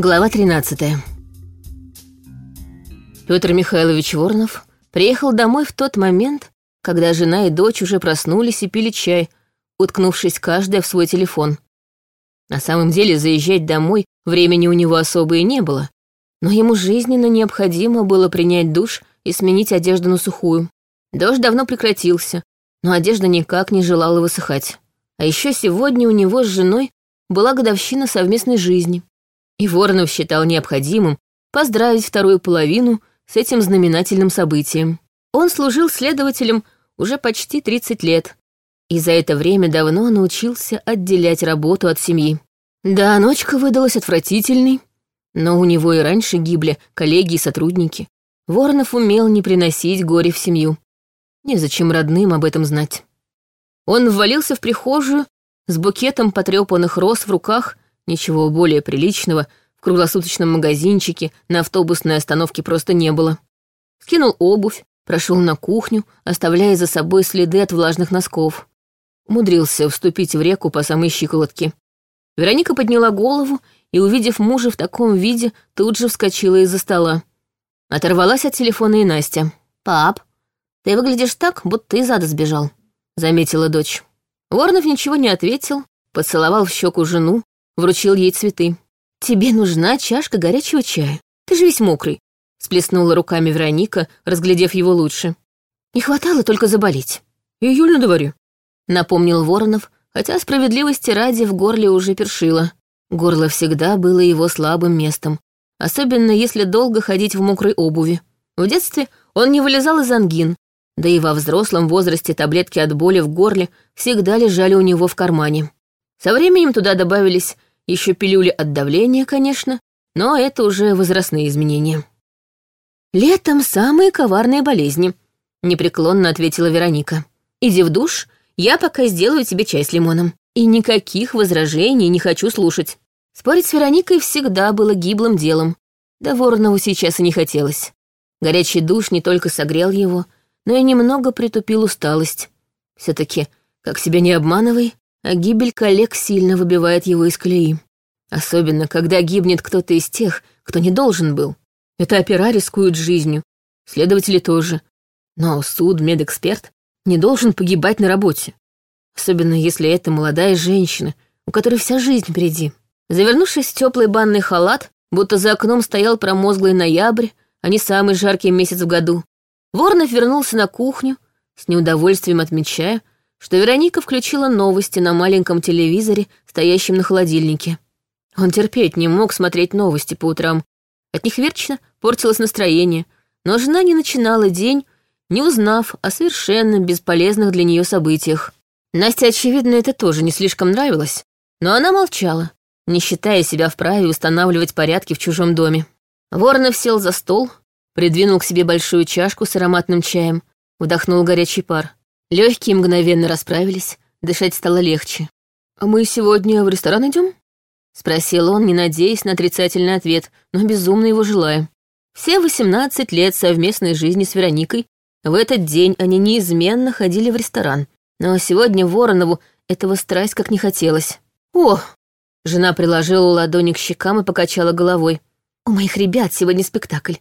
Глава 13. Петр Михайлович Воронов приехал домой в тот момент, когда жена и дочь уже проснулись и пили чай, уткнувшись каждая в свой телефон. На самом деле заезжать домой времени у него особо и не было, но ему жизненно необходимо было принять душ и сменить одежду на сухую. Дождь давно прекратился, но одежда никак не желала высыхать. А еще сегодня у него с женой была годовщина совместной жизни и Воронов считал необходимым поздравить вторую половину с этим знаменательным событием. Он служил следователем уже почти 30 лет, и за это время давно научился отделять работу от семьи. Да, ночка выдалась отвратительной, но у него и раньше гибли коллеги и сотрудники. Воронов умел не приносить горе в семью. Незачем родным об этом знать. Он ввалился в прихожую с букетом потрепанных роз в руках Ничего более приличного в круглосуточном магазинчике на автобусной остановке просто не было. Скинул обувь, прошел на кухню, оставляя за собой следы от влажных носков. Умудрился вступить в реку по самой щиколотке. Вероника подняла голову и, увидев мужа в таком виде, тут же вскочила из-за стола. Оторвалась от телефона и Настя. «Пап, ты выглядишь так, будто из ада сбежал», — заметила дочь. Воронов ничего не ответил, поцеловал в щеку жену, вручил ей цветы. «Тебе нужна чашка горячего чая. Ты же весь мокрый», — сплеснула руками Вероника, разглядев его лучше. «Не хватало только заболеть». «Июль на дворе», — напомнил Воронов, хотя справедливости ради в горле уже першило. Горло всегда было его слабым местом, особенно если долго ходить в мокрой обуви. В детстве он не вылезал из ангин, да и во взрослом возрасте таблетки от боли в горле всегда лежали у него в кармане. Со временем туда добавились еще пилюли от давления, конечно, но это уже возрастные изменения. «Летом самые коварные болезни», — непреклонно ответила Вероника. «Иди в душ, я пока сделаю тебе чай с лимоном. И никаких возражений не хочу слушать». Спорить с Вероникой всегда было гиблым делом. Да Воронову сейчас и не хотелось. Горячий душ не только согрел его, но и немного притупил усталость. все таки как себя не обманывай, а гибель коллег сильно выбивает его из колеи. Особенно, когда гибнет кто-то из тех, кто не должен был. Это опера рискуют жизнью, следователи тоже. Но суд, медэксперт не должен погибать на работе. Особенно, если это молодая женщина, у которой вся жизнь впереди. Завернувшись в теплый банный халат, будто за окном стоял промозглый ноябрь, а не самый жаркий месяц в году, Воронов вернулся на кухню, с неудовольствием отмечая, что Вероника включила новости на маленьком телевизоре, стоящем на холодильнике. Он терпеть не мог смотреть новости по утрам. От них вечно портилось настроение, но жена не начинала день, не узнав о совершенно бесполезных для нее событиях. Насте, очевидно, это тоже не слишком нравилось, но она молчала, не считая себя вправе устанавливать порядки в чужом доме. Воронов сел за стол, придвинул к себе большую чашку с ароматным чаем, вдохнул горячий пар. Легкие мгновенно расправились, дышать стало легче. «А мы сегодня в ресторан идем? Спросил он, не надеясь на отрицательный ответ, но безумно его желая. Все 18 лет совместной жизни с Вероникой в этот день они неизменно ходили в ресторан. Но сегодня Воронову этого страсть как не хотелось. «О!» Жена приложила ладони к щекам и покачала головой. «У моих ребят сегодня спектакль.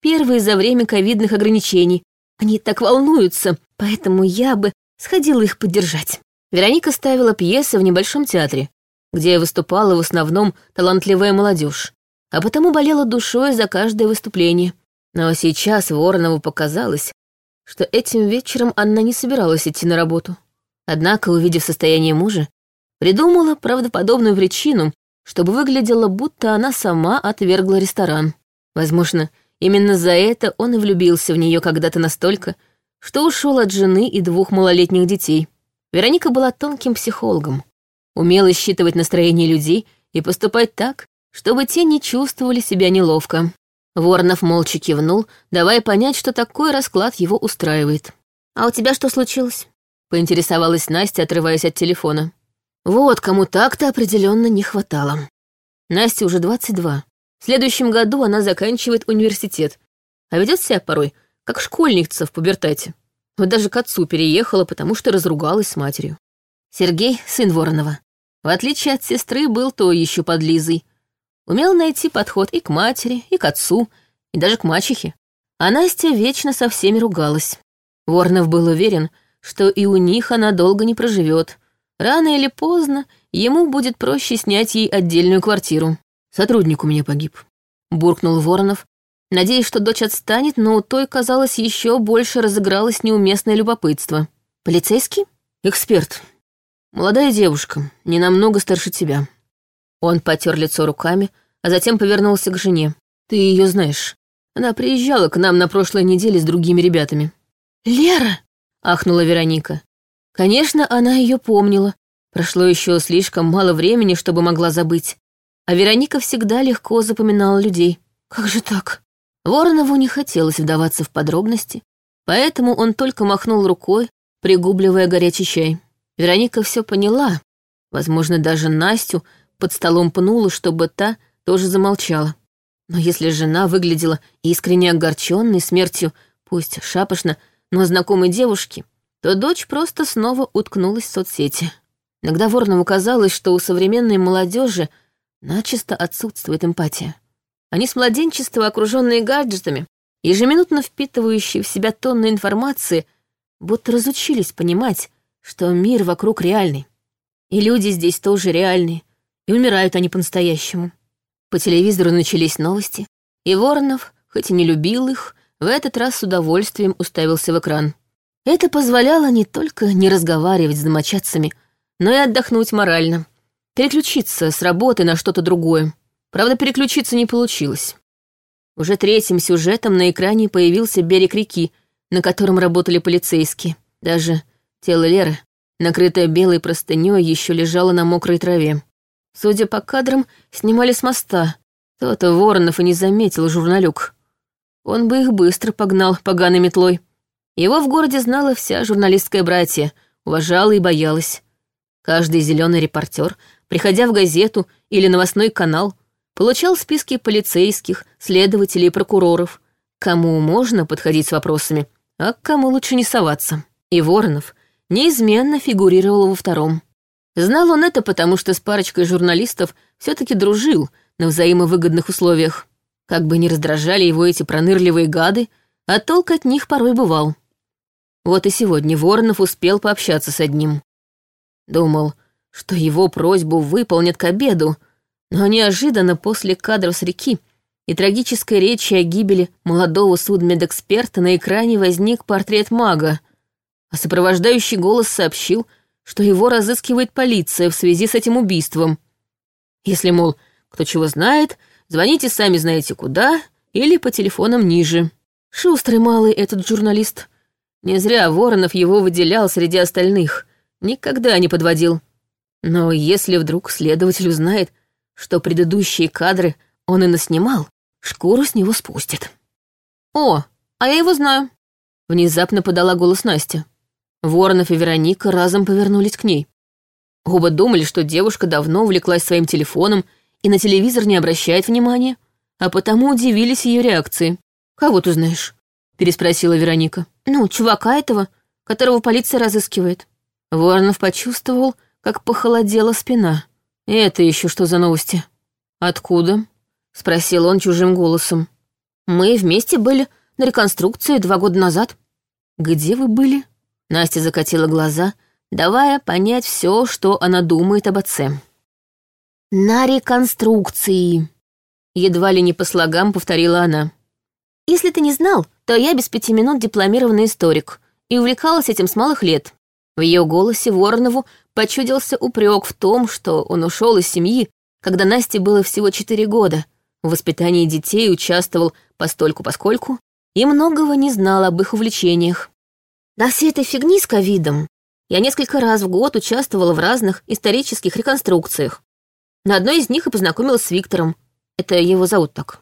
Первый за время ковидных ограничений. Они так волнуются, поэтому я бы сходила их поддержать. Вероника ставила пьесы в небольшом театре, где выступала в основном талантливая молодежь, а потому болела душой за каждое выступление. Но сейчас Воронову показалось, что этим вечером она не собиралась идти на работу. Однако, увидев состояние мужа, придумала правдоподобную причину, чтобы выглядело, будто она сама отвергла ресторан. Возможно, Именно за это он и влюбился в нее когда-то настолько, что ушел от жены и двух малолетних детей. Вероника была тонким психологом, умела считывать настроение людей и поступать так, чтобы те не чувствовали себя неловко. Воронов молча кивнул, давая понять, что такой расклад его устраивает. «А у тебя что случилось?» — поинтересовалась Настя, отрываясь от телефона. Вот кому так-то определенно не хватало. Насте уже 22. В следующем году она заканчивает университет, а ведет себя порой, как школьница в пубертате. Вот даже к отцу переехала, потому что разругалась с матерью. Сергей, сын Воронова, в отличие от сестры, был то еще подлизой. Умел найти подход и к матери, и к отцу, и даже к мачехе. А Настя вечно со всеми ругалась. Ворнов был уверен, что и у них она долго не проживет. Рано или поздно ему будет проще снять ей отдельную квартиру. «Сотрудник у меня погиб», — буркнул Воронов, надеясь, что дочь отстанет, но у той, казалось, еще больше разыгралось неуместное любопытство. «Полицейский?» «Эксперт. Молодая девушка, не намного старше тебя». Он потер лицо руками, а затем повернулся к жене. «Ты ее знаешь. Она приезжала к нам на прошлой неделе с другими ребятами». «Лера!» — ахнула Вероника. Конечно, она ее помнила. Прошло еще слишком мало времени, чтобы могла забыть. А Вероника всегда легко запоминала людей. Как же так? Воронову не хотелось вдаваться в подробности, поэтому он только махнул рукой, пригубливая горячий чай. Вероника все поняла. Возможно, даже Настю под столом пнула, чтобы та тоже замолчала. Но если жена выглядела искренне огорченной смертью, пусть шапошно, но знакомой девушки, то дочь просто снова уткнулась в соцсети. Иногда Воронову казалось, что у современной молодежи начисто отсутствует эмпатия. Они с младенчества, окруженные гаджетами, ежеминутно впитывающие в себя тонны информации, будто разучились понимать, что мир вокруг реальный. И люди здесь тоже реальные, и умирают они по-настоящему. По телевизору начались новости, и Воронов, хоть и не любил их, в этот раз с удовольствием уставился в экран. Это позволяло не только не разговаривать с домочадцами, но и отдохнуть морально, переключиться с работы на что-то другое. Правда, переключиться не получилось. Уже третьим сюжетом на экране появился берег реки, на котором работали полицейские. Даже тело Леры, накрытое белой простынёй, еще лежало на мокрой траве. Судя по кадрам, снимали с моста. То-то Воронов и не заметил журналюк. Он бы их быстро погнал поганой метлой. Его в городе знала вся журналистская братья, уважала и боялась. Каждый зеленый репортер, приходя в газету или новостной канал, получал списки полицейских, следователей и прокуроров, кому можно подходить с вопросами, а к кому лучше не соваться. И Воронов неизменно фигурировал во втором. Знал он это, потому что с парочкой журналистов все-таки дружил на взаимовыгодных условиях. Как бы ни раздражали его эти пронырливые гады, а толк от них порой бывал. Вот и сегодня Воронов успел пообщаться с одним. Думал, что его просьбу выполнят к обеду, но неожиданно после кадров с реки и трагической речи о гибели молодого судмедэксперта на экране возник портрет мага, а сопровождающий голос сообщил, что его разыскивает полиция в связи с этим убийством. Если, мол, кто чего знает, звоните сами знаете куда или по телефонам ниже. Шустрый малый этот журналист. Не зря Воронов его выделял среди остальных, никогда не подводил. Но если вдруг следователь узнает, что предыдущие кадры он и наснимал, шкуру с него спустит. «О, а я его знаю», — внезапно подала голос Настя. Воронов и Вероника разом повернулись к ней. Оба думали, что девушка давно увлеклась своим телефоном и на телевизор не обращает внимания, а потому удивились ее реакции. «Кого ты знаешь?» — переспросила Вероника. «Ну, чувака этого, которого полиция разыскивает». Воронов почувствовал, как похолодела спина. «Это еще что за новости?» «Откуда?» — спросил он чужим голосом. «Мы вместе были на реконструкции два года назад». «Где вы были?» Настя закатила глаза, давая понять все, что она думает об отце. «На реконструкции», — едва ли не по слогам повторила она. «Если ты не знал, то я без пяти минут дипломированный историк и увлекалась этим с малых лет». В ее голосе Воронову почудился упрек в том, что он ушел из семьи, когда Насте было всего четыре года, в воспитании детей участвовал постольку-поскольку и многого не знал об их увлечениях. На всей этой фигни с ковидом я несколько раз в год участвовала в разных исторических реконструкциях. На одной из них и познакомилась с Виктором. Это его зовут так.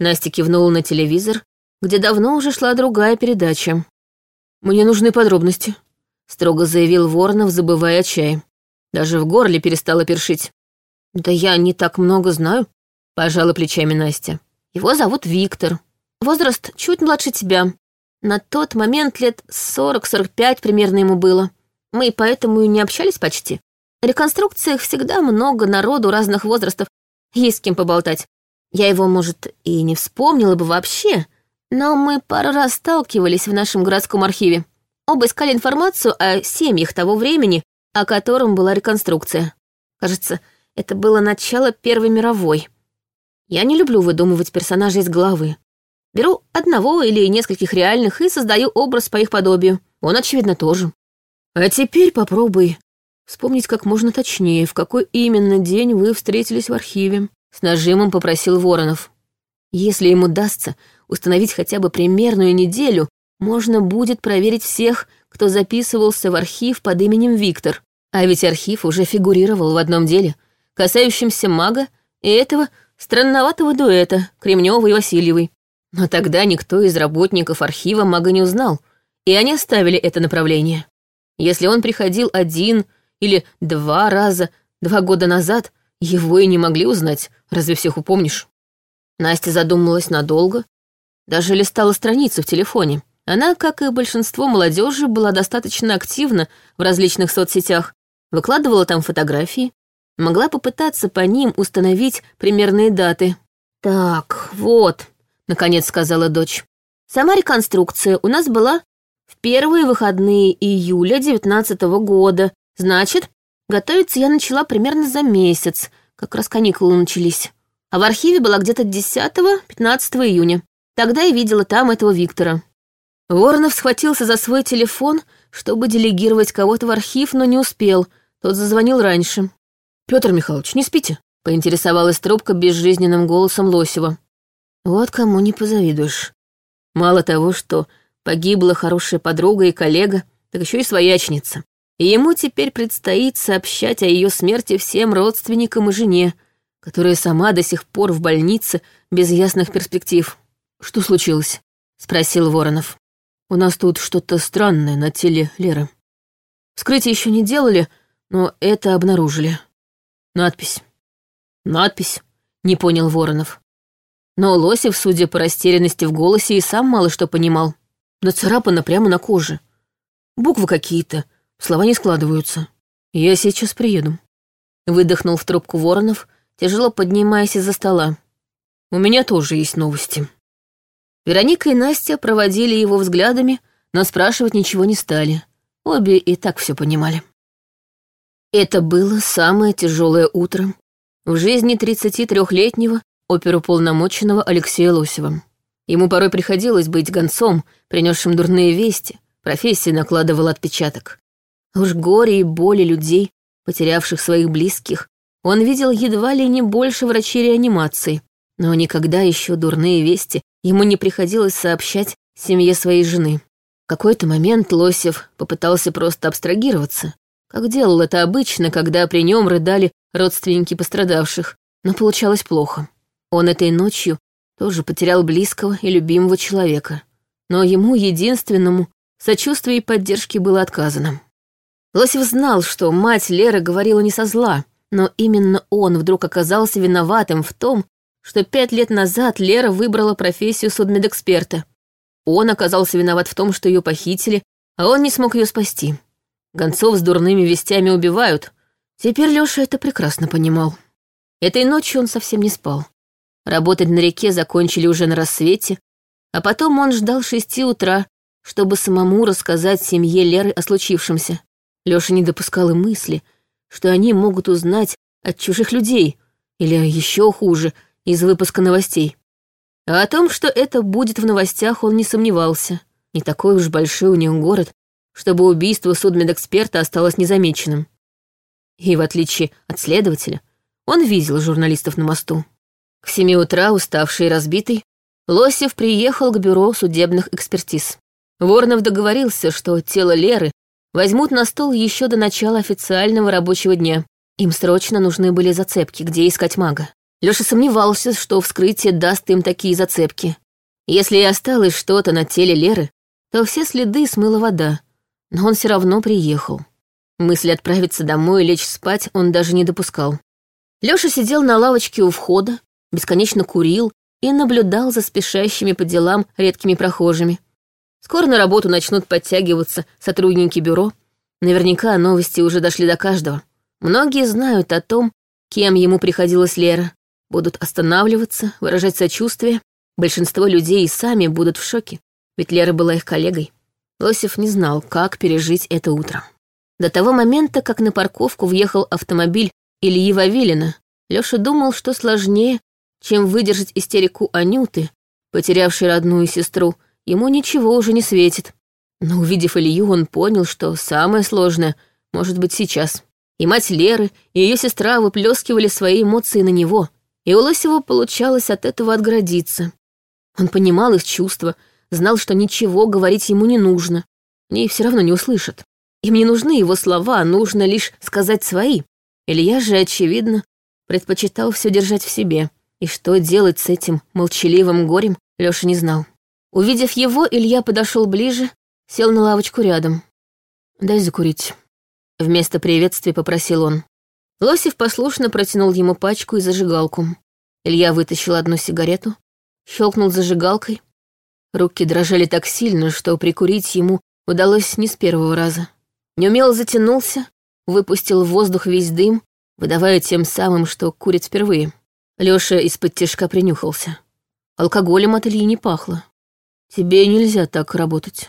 Настя кивнула на телевизор, где давно уже шла другая передача. «Мне нужны подробности», — строго заявил Воронов, забывая о чае. Даже в горле перестала першить. «Да я не так много знаю», — пожала плечами Настя. «Его зовут Виктор. Возраст чуть младше тебя. На тот момент лет 40-45 примерно ему было. Мы поэтому и не общались почти. На реконструкциях всегда много народу разных возрастов. есть с кем поболтать. Я его, может, и не вспомнила бы вообще, но мы пару раз сталкивались в нашем городском архиве. Оба искали информацию о семьях того времени, о котором была реконструкция. Кажется, это было начало Первой мировой. Я не люблю выдумывать персонажей из головы. Беру одного или нескольких реальных и создаю образ по их подобию. Он, очевидно, тоже. А теперь попробуй вспомнить как можно точнее, в какой именно день вы встретились в архиве. С нажимом попросил Воронов. Если ему удастся установить хотя бы примерную неделю, можно будет проверить всех, кто записывался в архив под именем Виктор. А ведь архив уже фигурировал в одном деле, касающемся мага и этого странноватого дуэта Кремнёва и Васильевой. Но тогда никто из работников архива мага не узнал, и они оставили это направление. Если он приходил один или два раза два года назад, его и не могли узнать, разве всех упомнишь? Настя задумалась надолго, даже листала страницу в телефоне. Она, как и большинство молодежи, была достаточно активна в различных соцсетях, выкладывала там фотографии, могла попытаться по ним установить примерные даты. «Так, вот», наконец сказала дочь. Сама реконструкция у нас была в первые выходные июля девятнадцатого года. Значит, готовиться я начала примерно за месяц, как раз каникулы начались. А в архиве была где-то 10-15 июня. Тогда я видела там этого Виктора. Воронов схватился за свой телефон, чтобы делегировать кого-то в архив, но не успел. Тот зазвонил раньше. Петр Михайлович, не спите?» — поинтересовалась трубка безжизненным голосом Лосева. Вот кому не позавидуешь. Мало того, что погибла хорошая подруга и коллега, так еще и своячница. И ему теперь предстоит сообщать о ее смерти всем родственникам и жене, которая сама до сих пор в больнице без ясных перспектив. «Что случилось?» — спросил Воронов. «У нас тут что-то странное на теле Леры. Вскрытие еще не делали, но это обнаружили. Надпись». «Надпись?» — не понял Воронов. Но Лосев, судя по растерянности в голосе, и сам мало что понимал. Нацарапано прямо на коже. Буквы какие-то, слова не складываются. Я сейчас приеду. Выдохнул в трубку Воронов, тяжело поднимаясь из-за стола. У меня тоже есть новости. Вероника и Настя проводили его взглядами, но спрашивать ничего не стали. Обе и так все понимали. Это было самое тяжелое утро в жизни 33-летнего оперуполномоченного Алексея Лосева. Ему порой приходилось быть гонцом, принесшим дурные вести, профессия накладывала отпечаток. Уж горе и боли людей, потерявших своих близких, он видел едва ли не больше врачей реанимации, но никогда еще дурные вести ему не приходилось сообщать семье своей жены. В какой-то момент Лосев попытался просто абстрагироваться, как делал это обычно, когда при нем рыдали родственники пострадавших, но получалось плохо. Он этой ночью тоже потерял близкого и любимого человека, но ему, единственному, сочувствия и поддержки было отказано. Лосев знал, что мать Леры говорила не со зла, но именно он вдруг оказался виноватым в том, что пять лет назад Лера выбрала профессию судмедэксперта. Он оказался виноват в том, что ее похитили, а он не смог ее спасти. Гонцов с дурными вестями убивают. Теперь Лёша это прекрасно понимал. Этой ночью он совсем не спал. Работать на реке закончили уже на рассвете, а потом он ждал шести утра, чтобы самому рассказать семье Леры о случившемся. Лёша не допускал и мысли, что они могут узнать от чужих людей, или еще хуже, из выпуска новостей. А о том, что это будет в новостях, он не сомневался. Не такой уж большой у них город, чтобы убийство судмедэксперта осталось незамеченным. И в отличие от следователя, он видел журналистов на мосту. К семи утра, уставший и разбитый, Лосев приехал к бюро судебных экспертиз. Воронов договорился, что тело Леры возьмут на стол еще до начала официального рабочего дня. Им срочно нужны были зацепки, где искать мага. Лёша сомневался, что вскрытие даст им такие зацепки. Если и осталось что-то на теле Леры, то все следы смыла вода, но он все равно приехал. Мысль отправиться домой и лечь спать он даже не допускал. Лёша сидел на лавочке у входа, бесконечно курил и наблюдал за спешащими по делам редкими прохожими. Скоро на работу начнут подтягиваться сотрудники бюро. Наверняка новости уже дошли до каждого. Многие знают о том, кем ему приходилась Лера. Будут останавливаться, выражать сочувствие. Большинство людей и сами будут в шоке, ведь Лера была их коллегой. Лосев не знал, как пережить это утро. До того момента, как на парковку въехал автомобиль Ильи Вавилина, Лёша думал, что сложнее, чем выдержать истерику Анюты, потерявшей родную сестру, ему ничего уже не светит. Но увидев Илью, он понял, что самое сложное может быть сейчас. И мать Леры, и ее сестра выплескивали свои эмоции на него, и у Лосева получалось от этого отгородиться. Он понимал их чувства, знал, что ничего говорить ему не нужно. Они все равно не услышат. Им не нужны его слова, нужно лишь сказать свои. Илья же, очевидно, предпочитал все держать в себе. И что делать с этим молчаливым горем, Лёша не знал. Увидев его, Илья подошел ближе, сел на лавочку рядом. «Дай закурить». Вместо приветствия попросил он. Лосев послушно протянул ему пачку и зажигалку. Илья вытащил одну сигарету, щелкнул зажигалкой. Руки дрожали так сильно, что прикурить ему удалось не с первого раза. Неумело затянулся, выпустил в воздух весь дым, выдавая тем самым, что курит впервые. Лёша из-под тяжка принюхался. Алкоголем от Ильи не пахло. «Тебе нельзя так работать».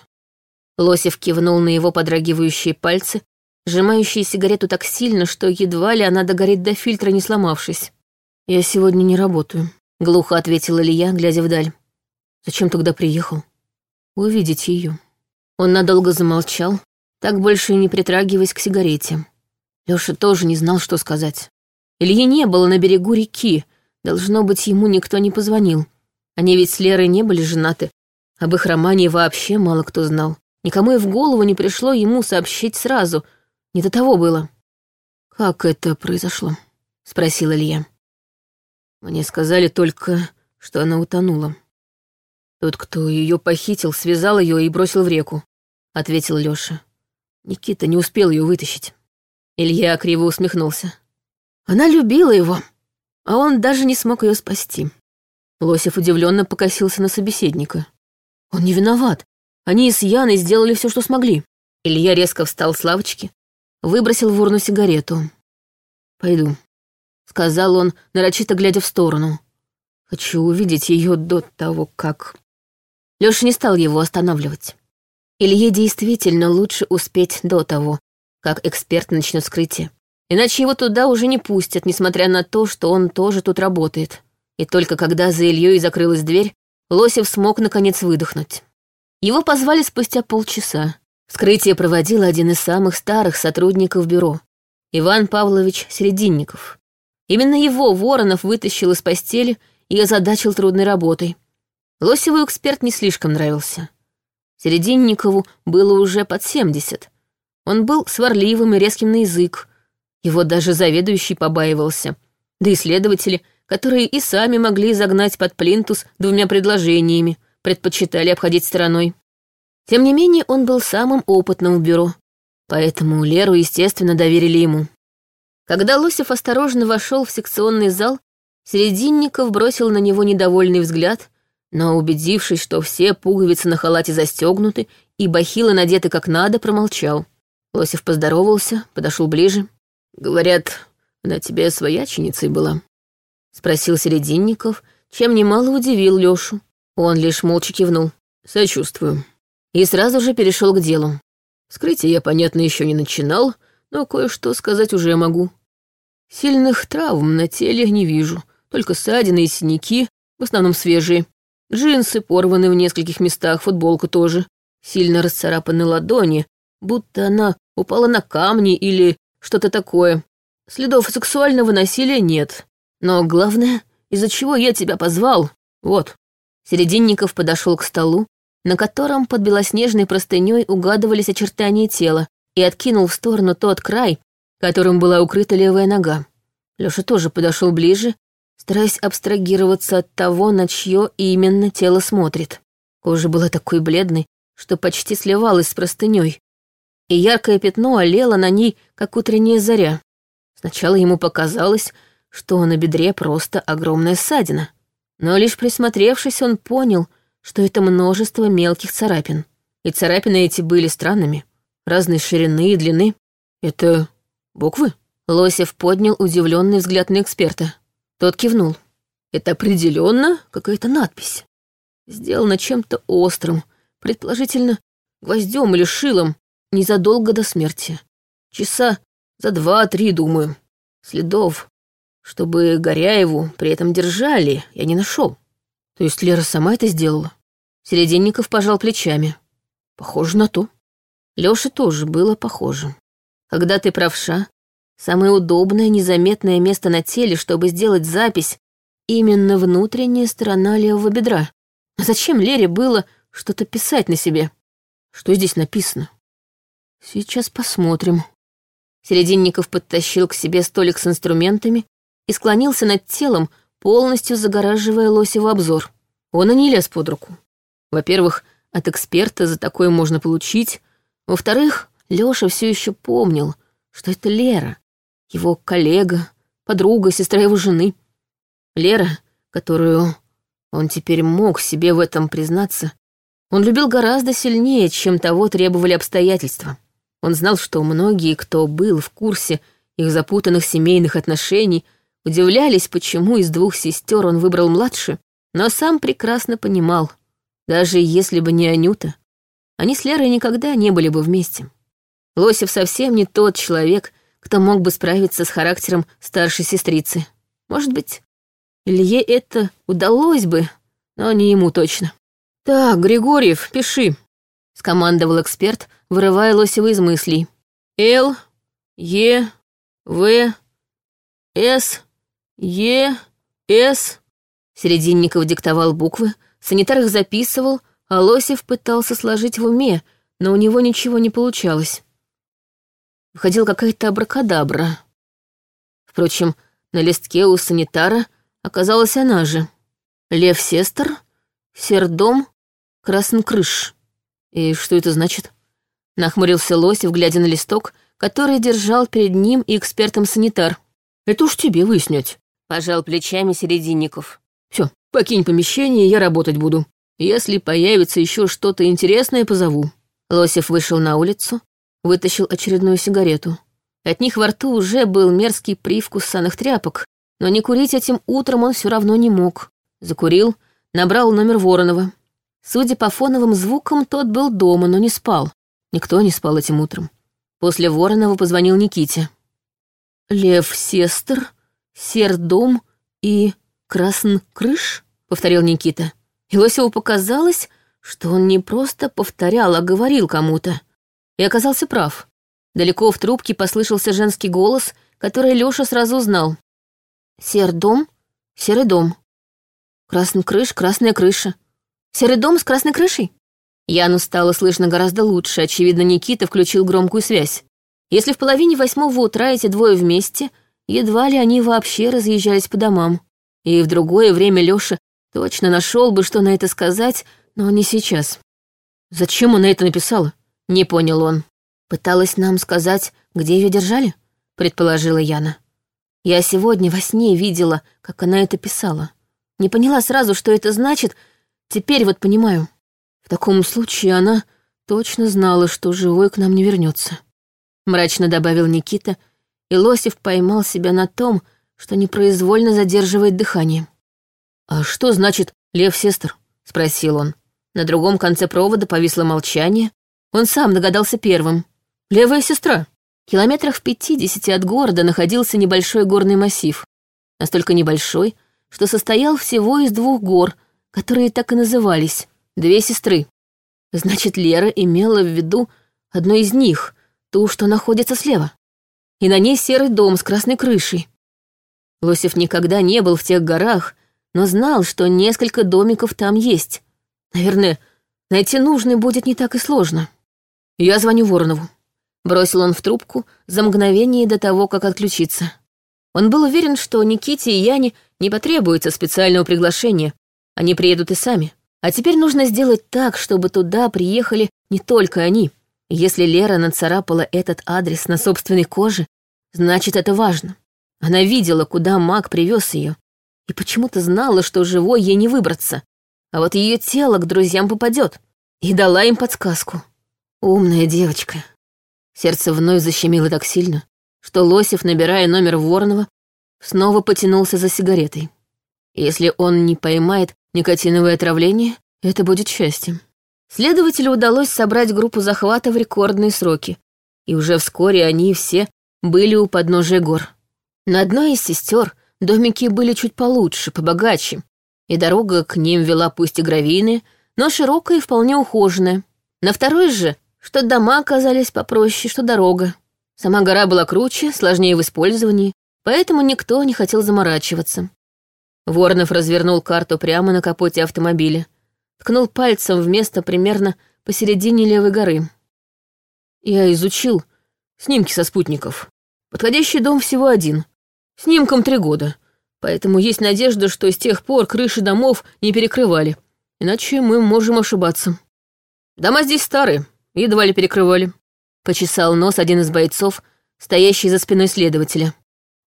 Лосев кивнул на его подрагивающие пальцы, сжимающие сигарету так сильно, что едва ли она догорит до фильтра, не сломавшись. «Я сегодня не работаю», — глухо ответила Илья, глядя вдаль. «Зачем тогда приехал?» «Увидеть ее. Он надолго замолчал, так больше и не притрагиваясь к сигарете. Лёша тоже не знал, что сказать. Ильи не было на берегу реки, должно быть, ему никто не позвонил. Они ведь с Лерой не были женаты. Об их романе вообще мало кто знал. Никому и в голову не пришло ему сообщить сразу. Не до того было. «Как это произошло?» — спросил Илья. Мне сказали только, что она утонула. Тот, кто ее похитил, связал ее и бросил в реку, — ответил Лёша. Никита не успел ее вытащить. Илья криво усмехнулся. Она любила его, а он даже не смог ее спасти. Лосев удивленно покосился на собеседника. Он не виноват. Они с Яной сделали все, что смогли. Илья резко встал с лавочки, выбросил в урну сигарету. «Пойду», — сказал он, нарочито глядя в сторону. «Хочу увидеть ее до того, как...» Лёша не стал его останавливать. Илье действительно лучше успеть до того, как эксперт начнет скрытие. Иначе его туда уже не пустят, несмотря на то, что он тоже тут работает. И только когда за Ильей закрылась дверь, Лосев смог наконец выдохнуть. Его позвали спустя полчаса. Вскрытие проводил один из самых старых сотрудников бюро, Иван Павлович Серединников. Именно его Воронов вытащил из постели и озадачил трудной работой. Лосеву эксперт не слишком нравился. Серединникову было уже под семьдесят. Он был сварливым и резким на язык. Его даже заведующий побаивался. Да и следователи, которые и сами могли загнать под плинтус двумя предложениями, предпочитали обходить стороной. Тем не менее, он был самым опытным в бюро, поэтому Леру, естественно, доверили ему. Когда Лосев осторожно вошел в секционный зал, Серединников бросил на него недовольный взгляд но, убедившись, что все пуговицы на халате застегнуты и бахилы надеты как надо, промолчал. Лосев поздоровался, подошел ближе. «Говорят, она тебе свояченицей была?» Спросил Серединников, чем немало удивил Лёшу. Он лишь молча кивнул. «Сочувствую». И сразу же перешел к делу. Скрытие я, понятно, еще не начинал, но кое-что сказать уже могу. Сильных травм на теле не вижу, только ссадины и синяки, в основном свежие. Джинсы порваны в нескольких местах, футболка тоже. Сильно расцарапаны ладони, будто она упала на камни или что-то такое. Следов сексуального насилия нет. Но главное, из-за чего я тебя позвал, вот. Серединников подошел к столу, на котором под белоснежной простыней угадывались очертания тела, и откинул в сторону тот край, которым была укрыта левая нога. Лёша тоже подошел ближе стараясь абстрагироваться от того, на чье именно тело смотрит. Кожа была такой бледной, что почти сливалась с простыней, и яркое пятно олело на ней, как утренняя заря. Сначала ему показалось, что на бедре просто огромная ссадина, но лишь присмотревшись, он понял, что это множество мелких царапин. И царапины эти были странными, разной ширины и длины. «Это буквы?» Лосев поднял удивленный взгляд на эксперта. Тот кивнул. Это определенно какая-то надпись. Сделана чем-то острым, предположительно, гвоздем или шилом, незадолго до смерти. Часа за два-три, думаю. Следов, чтобы Горяеву при этом держали, я не нашел. То есть Лера сама это сделала? Серединников пожал плечами. Похоже на то. Лёше тоже было похоже. Когда ты правша, самое удобное, незаметное место на теле, чтобы сделать запись, именно внутренняя сторона левого бедра. А зачем Лере было что-то писать на себе? Что здесь написано? Сейчас посмотрим. Серединников подтащил к себе столик с инструментами и склонился над телом, полностью загораживая Лосева обзор. Он и не лез под руку. Во-первых, от эксперта за такое можно получить. Во-вторых, Лёша все еще помнил, что это Лера, его коллега, подруга, сестра его жены. Лера, которую он теперь мог себе в этом признаться, он любил гораздо сильнее, чем того требовали обстоятельства. Он знал, что многие, кто был в курсе их запутанных семейных отношений, удивлялись, почему из двух сестер он выбрал младше, но сам прекрасно понимал, даже если бы не Анюта, они с Лерой никогда не были бы вместе. Лосев совсем не тот человек, кто мог бы справиться с характером старшей сестрицы. Может быть, Илье это удалось бы, но не ему точно. «Так, Григорьев, пиши», — скомандовал эксперт, вырывая Лосева из мыслей. «Л, Е, В, С, Е, С...» Серединников диктовал буквы, санитар их записывал, а Лосев пытался сложить в уме, но у него ничего не получалось. Выходила какая-то абракадабра. Впрочем, на листке у санитара оказалась она же. Лев Сестер, Сердом, Красный-Крыш. И что это значит? Нахмурился Лосев, глядя на листок, который держал перед ним и экспертом-санитар. «Это уж тебе выяснять», — пожал плечами Серединников. «Все, покинь помещение, я работать буду. Если появится еще что-то интересное, позову». Лосев вышел на улицу, вытащил очередную сигарету. От них во рту уже был мерзкий привкус саных тряпок, но не курить этим утром он все равно не мог. Закурил, набрал номер Воронова. Судя по фоновым звукам, тот был дома, но не спал. Никто не спал этим утром. После Воронова позвонил Никите. «Лев Сестер, Сердом и Красн Крыш?» — повторил Никита. И Лосеву показалось, что он не просто повторял, а говорил кому-то. И оказался прав. Далеко в трубке послышался женский голос, который Лёша сразу узнал. «Сердом, серый дом. Красный крыш, красная крыша. Серый дом с красной крышей?» Яну стало слышно гораздо лучше, очевидно, Никита включил громкую связь. Если в половине восьмого утра эти двое вместе, едва ли они вообще разъезжались по домам. И в другое время Лёша точно нашел бы, что на это сказать, но не сейчас. Зачем она это написала? Не понял он. Пыталась нам сказать, где ее держали? Предположила Яна. Я сегодня во сне видела, как она это писала. Не поняла сразу, что это значит, теперь вот понимаю. В таком случае она точно знала, что живой к нам не вернется. Мрачно добавил Никита, и Лосев поймал себя на том, что непроизвольно задерживает дыхание. «А что значит Лев Сестер?» — спросил он. На другом конце провода повисло молчание. Он сам догадался первым. «Левая сестра». Километрах в пятидесяти от города находился небольшой горный массив. Настолько небольшой, что состоял всего из двух гор, которые так и назывались — две сестры. Значит, Лера имела в виду одну из них, ту, что находится слева. И на ней серый дом с красной крышей. Лосев никогда не был в тех горах, но знал, что несколько домиков там есть. Наверное, найти нужный будет не так и сложно. Я звоню Воронову. Бросил он в трубку за мгновение до того, как отключиться. Он был уверен, что Никите и Яне не потребуется специального приглашения. Они приедут и сами. А теперь нужно сделать так, чтобы туда приехали не только они. Если Лера нацарапала этот адрес на собственной коже, значит, это важно. Она видела, куда маг привез ее, и почему-то знала, что живой ей не выбраться. А вот ее тело к друзьям попадет. И дала им подсказку. Умная девочка. Сердце вновь защемило так сильно, что Лосев, набирая номер Воронова, снова потянулся за сигаретой. Если он не поймает никотиновое отравление, это будет счастьем. Следователю удалось собрать группу захвата в рекордные сроки, и уже вскоре они все были у подножия гор. На одной из сестер домики были чуть получше, побогаче, и дорога к ним вела пусть и гравийная, но широкая и вполне ухоженная. На второй же, что дома оказались попроще, что дорога. Сама гора была круче, сложнее в использовании, поэтому никто не хотел заморачиваться. Воронов развернул карту прямо на капоте автомобиля, ткнул пальцем в место примерно посередине левой горы. Я изучил снимки со спутников. Подходящий дом всего один. Снимкам три года. Поэтому есть надежда, что с тех пор крыши домов не перекрывали. Иначе мы можем ошибаться. Дома здесь старые, едва ли перекрывали. Почесал нос один из бойцов, стоящий за спиной следователя.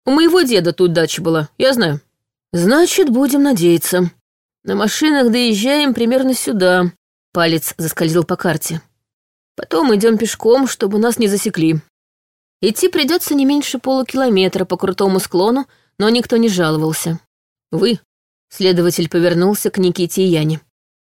У моего деда тут дача была, я знаю. Значит, будем надеяться. На машинах доезжаем примерно сюда. Палец заскользил по карте. Потом идем пешком, чтобы нас не засекли. Идти придется не меньше полукилометра по крутому склону, но никто не жаловался. Вы, следователь повернулся к Никите и Яне.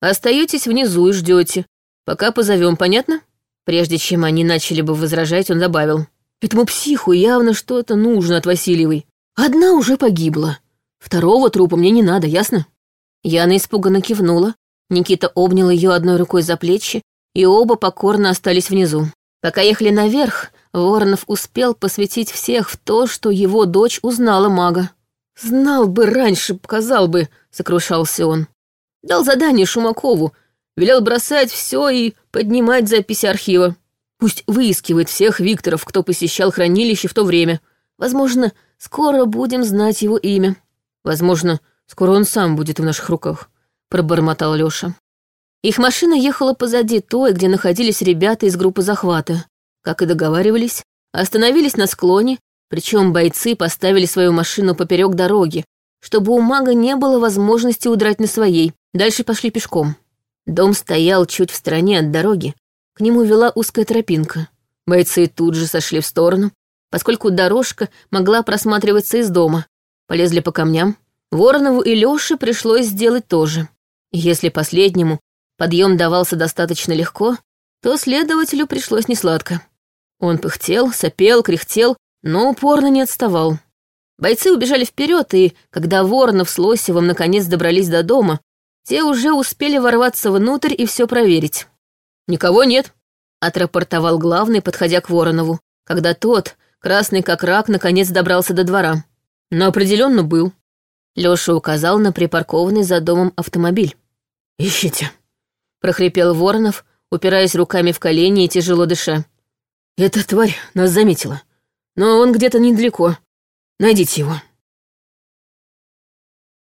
Остаетесь внизу и ждете, пока позовем, понятно? Прежде чем они начали бы возражать, он добавил. Этому психу явно что-то нужно от Васильевой. Одна уже погибла. Второго трупа мне не надо, ясно? Яна испуганно кивнула. Никита обнял ее одной рукой за плечи, и оба покорно остались внизу. Пока ехали наверх, Воронов успел посвятить всех в то, что его дочь узнала мага. «Знал бы раньше, показал бы», — сокрушался он. Дал задание Шумакову, велел бросать все и поднимать записи архива. Пусть выискивает всех Викторов, кто посещал хранилище в то время. Возможно, скоро будем знать его имя. Возможно, скоро он сам будет в наших руках», — пробормотал Лёша. Их машина ехала позади той, где находились ребята из группы захвата. Как и договаривались, остановились на склоне, причем бойцы поставили свою машину поперек дороги, чтобы у мага не было возможности удрать на своей. Дальше пошли пешком. Дом стоял чуть в стороне от дороги, к нему вела узкая тропинка. Бойцы тут же сошли в сторону, поскольку дорожка могла просматриваться из дома. Полезли по камням. Воронову и Лёше пришлось сделать то же. Если последнему подъем давался достаточно легко, то следователю пришлось несладко. Он пыхтел, сопел, кряхтел, но упорно не отставал. Бойцы убежали вперед, и, когда Воронов с Лосевым наконец добрались до дома, те уже успели ворваться внутрь и все проверить. «Никого нет», — отрапортовал главный, подходя к Воронову, когда тот, красный как рак, наконец добрался до двора. «Но определенно был». Лёша указал на припаркованный за домом автомобиль. «Ищите», — прохрипел Воронов, упираясь руками в колени и тяжело дыша. «Эта тварь нас заметила, но он где-то недалеко. Найдите его».